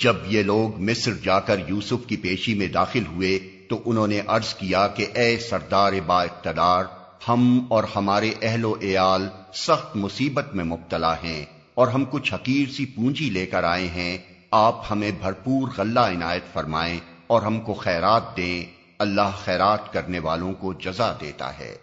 جب یہ لوگ مصر جا کر یوسف کی پیشی میں داخل ہوئے تو انہوں نے عرض کیا کہ اے سردار با اقتدار، ہم اور ہمارے اہل و ایال سخت مصیبت میں مبتلا ہیں اور ہم کچھ حقیر سی پونجی لے کر آئے ہیں، آپ ہمیں بھرپور غلہ عنایت فرمائیں اور ہم کو خیرات دیں، اللہ خیرات کرنے والوں کو جزا دیتا ہے۔